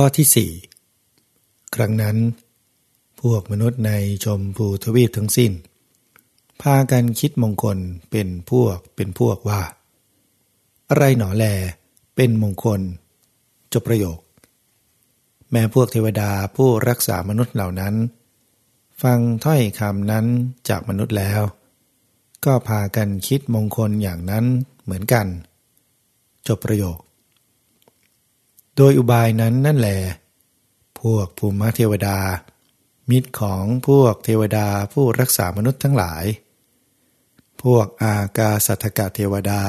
ข้อที่สี่ครั้งนั้น พวกมนุษย์ในชมพูทวีปทั้งสิ้น พากันคิดมงคลเป็นพวกเป็นพวกว่า อะไรหนอแลเป็นมงคล จบประโยค แม้พวกเทวดาผู้รักษามนุษย์เหล่านั้น ฟังถ้อยคำนั้นจากมนุษย์แล้ว ก็พากันคิดมงคลอย่างนั้นเหมือนกัน จบประโยค โดยอุบายนั้นนั่นแหละพวกภูมิเทวดา มิตรของพวกเทวดาผู้รักษามนุษย์ทั้งหลาย พวกอากาสัทกะเทวดา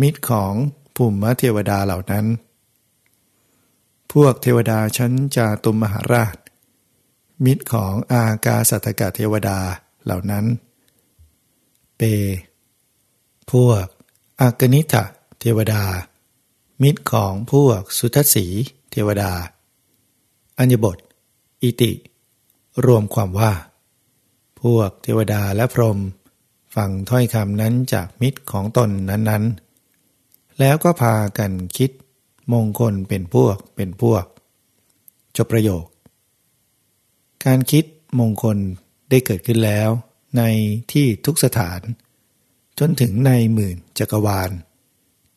มิตรของภูมิเทวดาเหล่านั้น พวกเทวดาชั้นจาตุมมหาราช มิตรของอากาสัทกะเทวดาเหล่านั้น เป พวกอากนิทะเทวดา มิตรของพวกสุทัศสีเทวดา อัญญบท อิติ รวมความว่า พวกเทวดาและพรหมฟังถ้อยคำนั้นจากมิตรของตนนั้นๆ แล้วก็พากันคิดมงคลเป็นพวกเป็นพวก จบประโยค การคิดมงคลได้เกิดขึ้นแล้ว ในที่ทุกสถาน จนถึงในหมื่นจักรวาล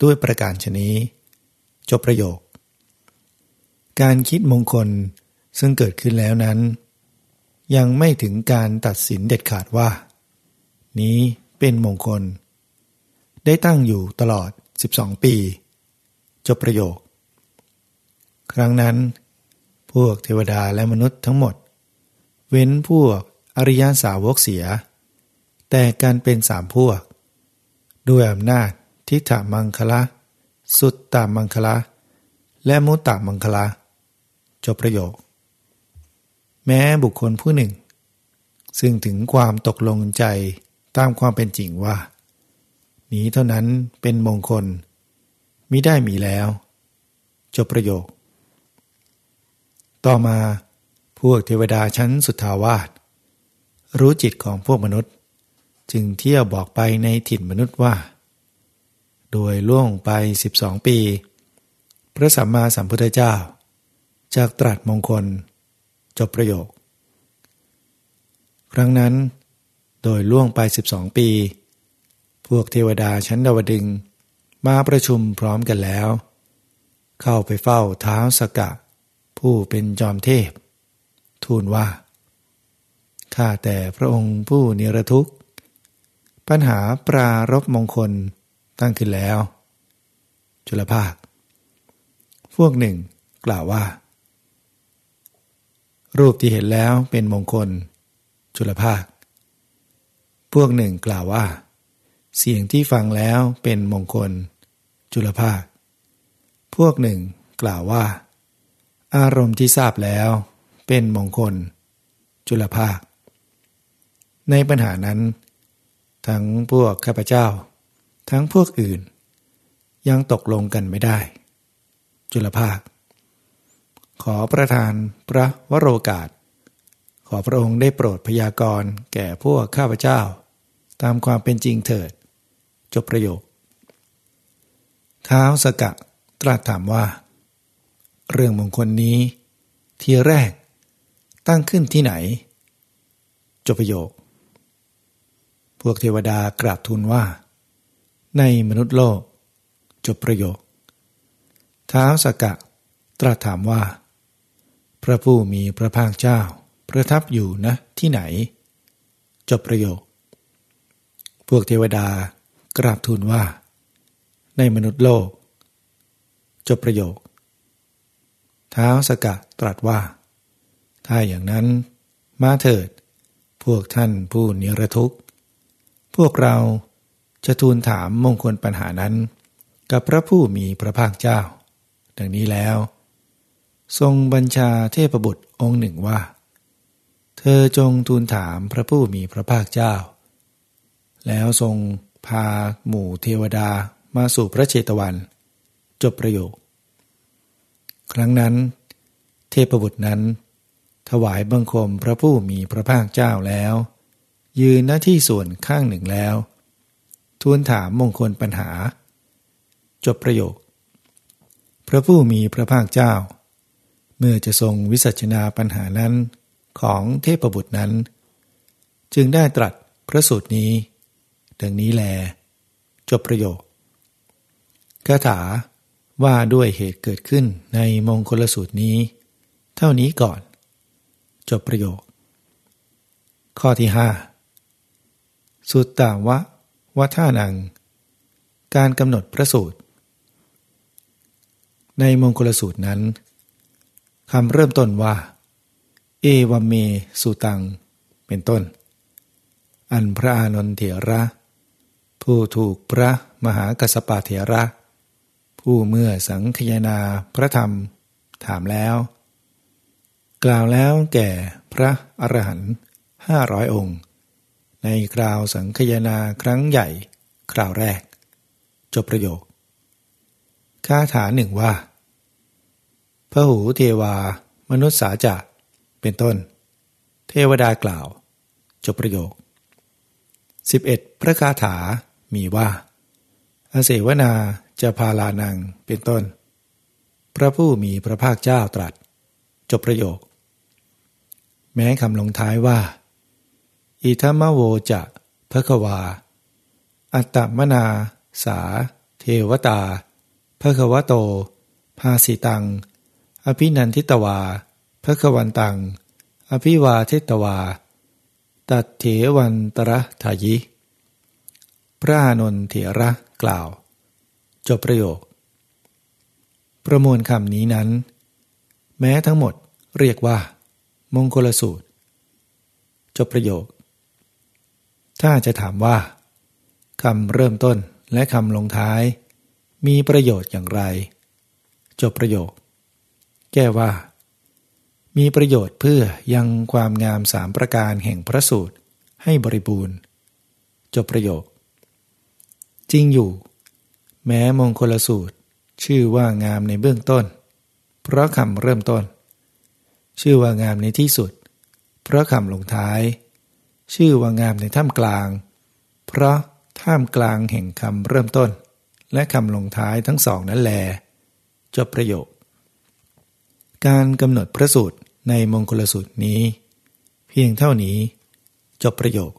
ด้วยประการชนี้ จบประโยค การคิดมงคลซึ่งเกิดขึ้นแล้วนั้น ยังไม่ถึงการตัดสินเด็ดขาดว่า นี้เป็นมงคล ได้ตั้งอยู่ตลอด 12 ปี จบประโยค ครั้งนั้น พวกเทวดาและมนุษย์ทั้งหมด เว้นพวกอริยสาวกเสีย แต่การเป็นสามพวก ด้วยอำนาจทิฏฐมังคละ สุตตามังคละ และมุตตามังคละ จบประโยค แม้บุคคลผู้หนึ่ง ซึ่งถึงความตกลงใจตามความเป็นจริงว่า นี้เท่านั้นเป็นมงคลมิได้มีแล้ว จบประโยค ต่อมาพวกเทวดาชั้นสุทธาวาสรู้จิตของพวกมนุษย์ จึงเที่ยวบอกไปในถิ่นมนุษย์ว่า โดยล่วงไป12ปี พระสัมมาสัมพุทธเจ้า จากตรัสมงคล จบประโยค ครั้งนั้น โดยล่วงไป12ปี พวกเทวดาชั้นดาวดึง มาประชุมพร้อมกันแล้ว เข้าไปเฝ้าเท้าสกะ ผู้เป็นจอมเทพ ทูลว่า ข้าแต่พระองค์ผู้นิรทุกข์ ปัญหาปรารบมงคล ตั้งขึ้นแล้ว จุลภาค พวกหนึ่งกล่าวว่า รูปที่เห็นแล้วเป็นมงคล จุลภาค พวกหนึ่งกล่าวว่า เสียงที่ฟังแล้วเป็นมงคล จุลภาค พวกหนึ่งกล่าวว่า อารมณ์ที่ทราบแล้วเป็นมงคล จุลภาค ในปัญหานั้น ทั้งพวกข้าพเจ้า ทั้งพวกอื่น ยังตกลงกันไม่ได้ จุลภาค ขอประทานพระวโรกาส ขอพระองค์ได้โปรดพยากรณ์แก่พวกข้าพเจ้า ตามความเป็นจริงเถิด จบประโยค ท้าวสกะตรัสถามว่า เรื่องมงคลนี้ ทีแรก ตั้งขึ้นที่ไหน จบประโยค พวกเทวดากราบทูลว่า ในมนุษย์โลก จบประโยค ท้าวสกะ ตรัสถามว่า พระผู้มีพระภาคเจ้า ประทับอยู่นะที่ไหน จบประโยค พวกเทวดากราบทูลว่า ในมนุษย์โลก จบประโยค ท้าวสกะตรัสว่า ถ้าอย่างนั้น มาเถิด พวกท่านผู้นิรทุกข์ พวกเรา จะทูลถามมงคลปัญหานั้น กับพระผู้มีพระภาคเจ้า ดังนี้แล้ว ทรงบัญชาเทพบุตรองค์หนึ่งว่า เธอจงทูลถามพระผู้มีพระภาคเจ้า แล้วทรงพาหมู่เทวดามาสู่พระเชตวัน จบประโยค ครั้งนั้น เทพบุตรนั้น ถวายบังคมพระผู้มีพระภาคเจ้าแล้ว ยืนหน้าที่ส่วนข้างหนึ่งแล้ว ทูลถามมงคลปัญหา จบประโยค พระผู้มีพระภาคเจ้า เมื่อจะทรงวิสัชนาปัญหานั้นของเทพบุตรนั้น จึงได้ตรัสพระสูตรนี้ ดังนี้แล จบประโยคคาถาว่าด้วยเหตุเกิดขึ้นในมงคลสูตรนี้ เท่านี้ก่อน จบประโยค ข้อที่ห้าสุตตาวะ วัฒานัง การกำหนดพระสูตร ในมงคลสูตรนั้นคำเริ่มต้นว่า เอวเมสุตัง เป็นต้น อันพระอานนทเถระ ผู้ถูกพระมหากัสปะเถระ ผู้เมื่อสังคยนาพระธรรมถามแล้ว กล่าวแล้วแก่พระอรหันต์ห้าร้อยองค์ ในคราวสังคยนาครั้งใหญ่ คราวแรก จบประโยคคาถาหนึ่งว่าพระหูเทวา มนุษย์สาจะ เป็นต้น เทวดากล่าว จบประโยค 11. พระคาถามีว่าอาเสวนาจะพาลานังเป็นต้น พระผู้มีพระภาคเจ้าตรัส จบประโยค แม้คำลงท้ายว่า อิทัมโวจะพระควา อัตตมนาสา เทวตาพระควโต ภาสิตัง อภินันทิตวาพระควันตัง อภิวาเทตวา ตัดเถวันตระทายิ พระนนเถระกล่าว จบประโยค ประมวลคำนี้นั้น แม้ทั้งหมดเรียกว่า มงคลสูตร จบประโยค ถ้าจะถามว่าคำเริ่มต้นและคำลงท้าย มีประโยชน์อย่างไร จบประโยค แก้ว่า มีประโยชน์เพื่อยังความงามสามประการแห่งพระสูตรให้บริบูรณ์ จบประโยค จริงอยู่ แม้มงคลสูตร ชื่อว่างามในเบื้องต้น เพราะคำเริ่มต้น ชื่อว่างามในที่สุด เพราะคำลงท้าย ชื่อว่างามในท่ามกลาง เพราะท่ามกลางแห่งคำเริ่มต้น และคำลงท้ายทั้งสองนั้นแลจบประโยค การกำหนดพระสูตรในมงคลสูตรนี้ เพียงเท่านี้ จบประโยค